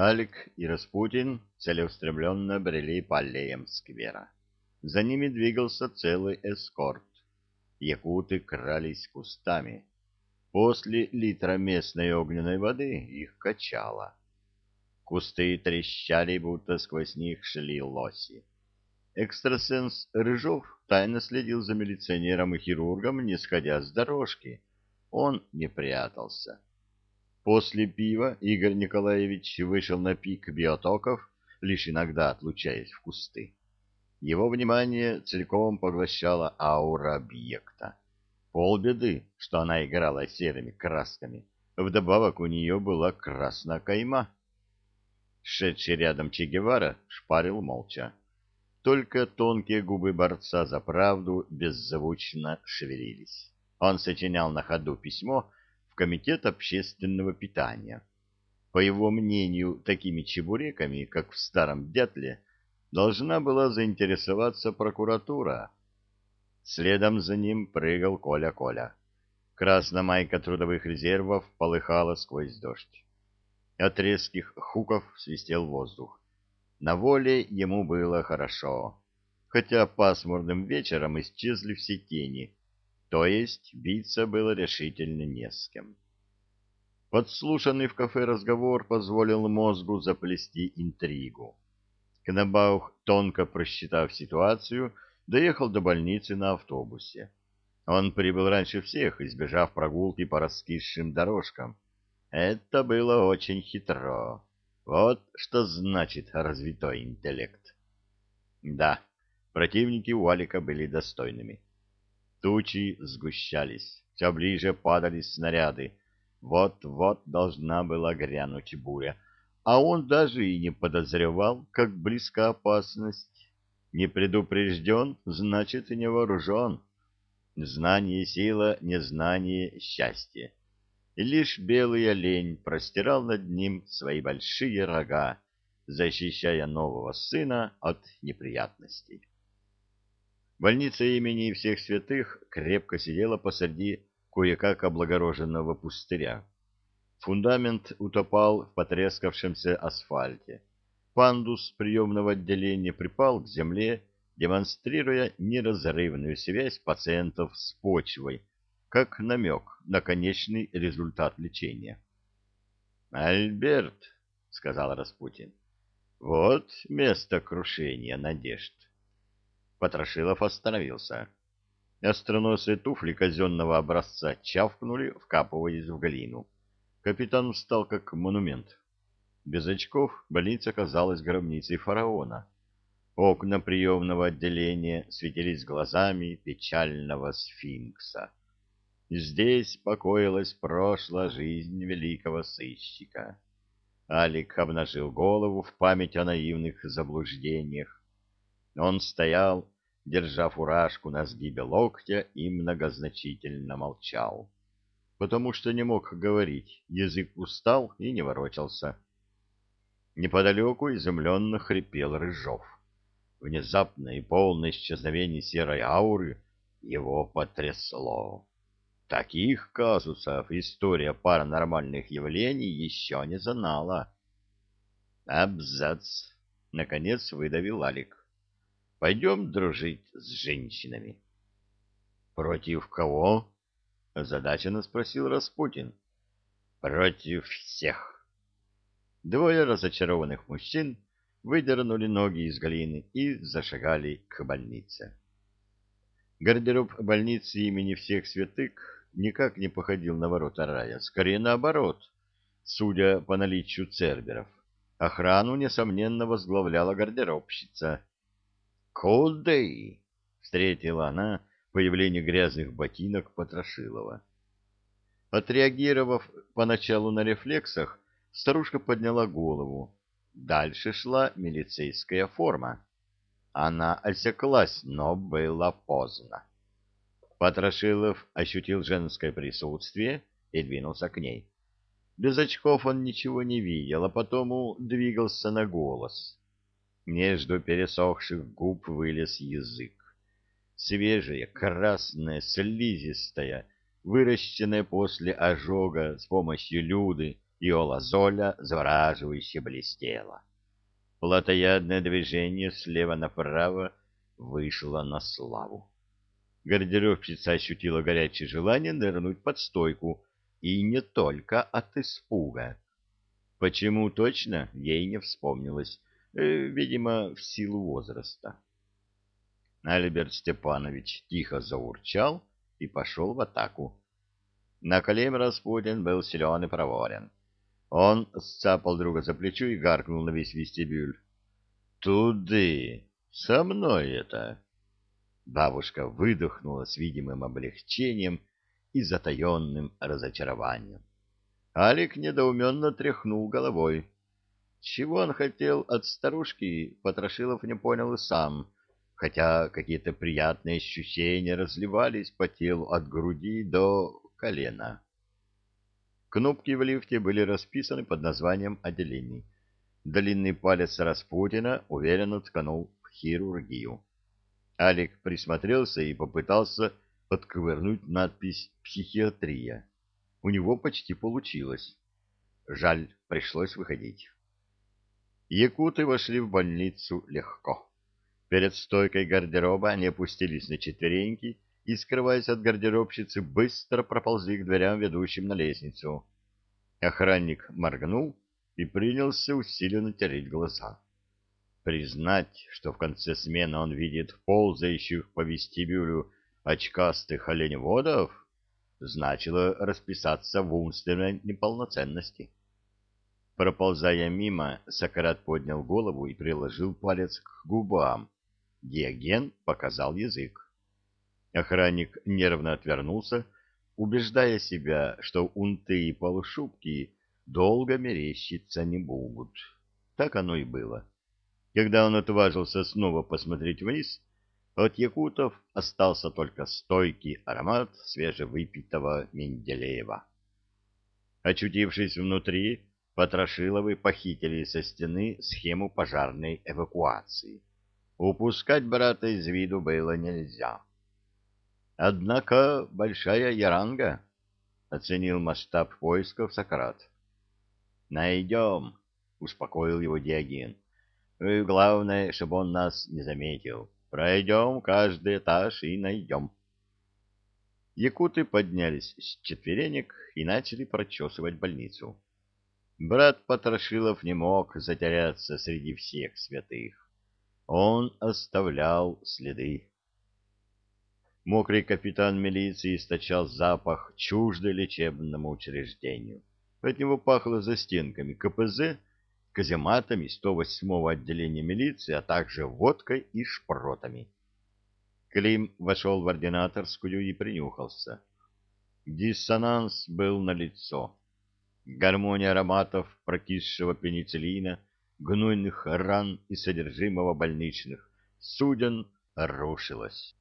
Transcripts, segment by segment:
Алик и Распутин целеустремленно брели по аллеям сквера. За ними двигался целый эскорт. Якуты крались кустами. После литра местной огненной воды их качало. Кусты трещали, будто сквозь них шли лоси. Экстрасенс Рыжов тайно следил за милиционером и хирургом, не сходя с дорожки. Он не прятался. После пива Игорь Николаевич вышел на пик биотоков, лишь иногда отлучаясь в кусты. Его внимание целиком поглощала аура объекта. Полбеды, что она играла серыми красками. Вдобавок у нее была красная кайма. Шедший рядом Че Гевара шпарил молча. Только тонкие губы борца за правду беззвучно шевелились. Он сочинял на ходу письмо, Комитет общественного питания. По его мнению, такими чебуреками, как в Старом Дятле, должна была заинтересоваться прокуратура. Следом за ним прыгал Коля-Коля. Красная майка трудовых резервов полыхала сквозь дождь. От резких хуков свистел воздух. На воле ему было хорошо, хотя пасмурным вечером исчезли все тени, то есть биться было решительно не с кем. Подслушанный в кафе разговор позволил мозгу заплести интригу. Кнабаух, тонко просчитав ситуацию, доехал до больницы на автобусе. Он прибыл раньше всех, избежав прогулки по раскисшим дорожкам. Это было очень хитро. Вот что значит развитой интеллект. Да, противники у Алика были достойными. Тучи сгущались, все ближе падали снаряды. Вот-вот должна была грянуть буря, а он даже и не подозревал, как близка опасность. Не предупрежден, значит, и не вооружен. Знание — сила, незнание — счастье. И лишь белый олень простирал над ним свои большие рога, защищая нового сына от неприятностей. Больница имени всех святых крепко сидела посреди кое-как облагороженного пустыря. Фундамент утопал в потрескавшемся асфальте. Пандус приемного отделения припал к земле, демонстрируя неразрывную связь пациентов с почвой, как намек на конечный результат лечения. «Альберт», — сказал Распутин, — «вот место крушения надежд». Потрошилов остановился. Остроносые туфли казенного образца чавкнули, вкапываясь в глину. Капитан встал как монумент. Без очков больница казалась гробницей фараона. Окна приемного отделения светились глазами печального сфинкса. Здесь покоилась прошлая жизнь великого сыщика. Алик обнажил голову в память о наивных заблуждениях, он стоял, держа фуражку на сгибе локтя, и многозначительно молчал, потому что не мог говорить, язык устал и не ворочался. Неподалеку изумленно хрипел Рыжов. Внезапное и полное исчезновение серой ауры его потрясло. Таких казусов история паранормальных явлений еще не знала. «Абзац!» — наконец выдавил Алик. Пойдем дружить с женщинами. — Против кого? — озадаченно спросил Распутин. — Против всех. Двое разочарованных мужчин выдернули ноги из глины и зашагали к больнице. Гардероб больницы имени всех святых никак не походил на ворота рая, скорее наоборот, судя по наличию церберов. Охрану, несомненно, возглавляла гардеробщица — «Кудей!» — встретила она появление грязных ботинок Потрошилова. Отреагировав поначалу на рефлексах, старушка подняла голову. Дальше шла милицейская форма. Она осеклась, но было поздно. Потрошилов ощутил женское присутствие и двинулся к ней. Без очков он ничего не видел, а потому двигался на голос. Между пересохших губ вылез язык. Свежая, красная, слизистая, выращенная после ожога с помощью люды, и олазоля завораживающе блестела. Платоядное движение слева направо вышло на славу. Гардеробщица ощутила горячее желание нырнуть под стойку, и не только от испуга. Почему точно, ей не вспомнилось, видимо, в силу возраста. Альберт Степанович тихо заурчал и пошел в атаку. На Накалим Распутин был силен и проворен. Он сцапал друга за плечо и гаркнул на весь вестибюль. «Туды! Со мной это!» Бабушка выдохнула с видимым облегчением и затаенным разочарованием. Алик недоуменно тряхнул головой. Чего он хотел от старушки, Потрошилов не понял и сам, хотя какие-то приятные ощущения разливались по телу от груди до колена. Кнопки в лифте были расписаны под названием отделений. Длинный палец Распутина уверенно тканул в хирургию. Алик присмотрелся и попытался подковырнуть надпись «Психиатрия». У него почти получилось. Жаль, пришлось выходить. Якуты вошли в больницу легко. Перед стойкой гардероба они опустились на четвереньки и, скрываясь от гардеробщицы, быстро проползли к дверям, ведущим на лестницу. Охранник моргнул и принялся усиленно тереть глаза. Признать, что в конце смены он видит ползающих по вестибюлю очкастых оленеводов, значило расписаться в умственной неполноценности. Проползая мимо, Сократ поднял голову и приложил палец к губам. Диоген показал язык. Охранник нервно отвернулся, убеждая себя, что унты и полушубки долго мерещиться не будут. Так оно и было. Когда он отважился снова посмотреть вниз, от якутов остался только стойкий аромат свежевыпитого Менделеева. Очутившись внутри, Потрошиловы похитили со стены схему пожарной эвакуации. Упускать брата из виду было нельзя. Однако большая яранга, — оценил масштаб поисков Сократ. — Найдем, — успокоил его Диоген. И главное, чтобы он нас не заметил. Пройдем каждый этаж и найдем. Якуты поднялись с четверенек и начали прочесывать больницу. Брат Потрошилов не мог затеряться среди всех святых. Он оставлял следы. Мокрый капитан милиции источал запах чуждый лечебному учреждению. От него пахло застенками КПЗ казематами 108-го отделения милиции, а также водкой и шпротами. Клим вошел в ординаторскую и принюхался. Диссонанс был налицо. Гармония ароматов прокисшего пенициллина, гнойных ран и содержимого больничных суден рушилась.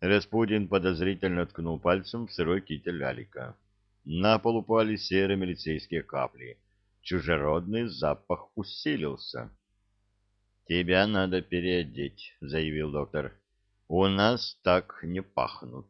Распутин подозрительно ткнул пальцем в сырой китель Алика. На пол упали серые милицейские капли чужеродный запах усилился. «Тебя надо переодеть», — заявил доктор. «У нас так не пахнут».